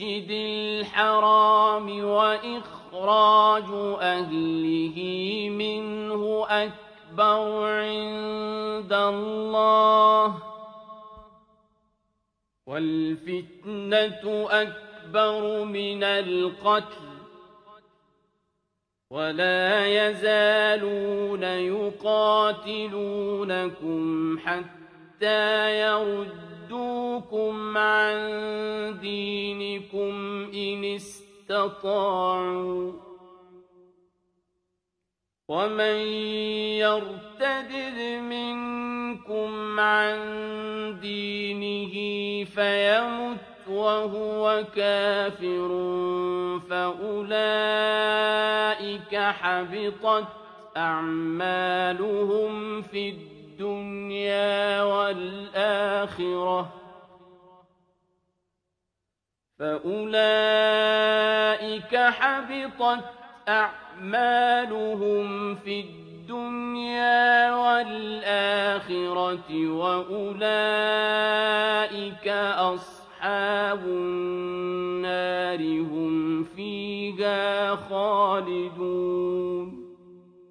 الحرام وإخراج أهله منه أكبر عند الله والفتنة أكبر من القتل ولا يزالون يقاتلونكم حتى يردوكم عن دينكم إن استطاعوا ومن يرتد منكم عن دينه فيمت وهو كافر فأولئك حبطت أعمالهم في الدنيا والآخرة فأولئك حبطت أعمالهم في الدنيا والآخرة وأولئك أصحاب النار هم فيها خالدون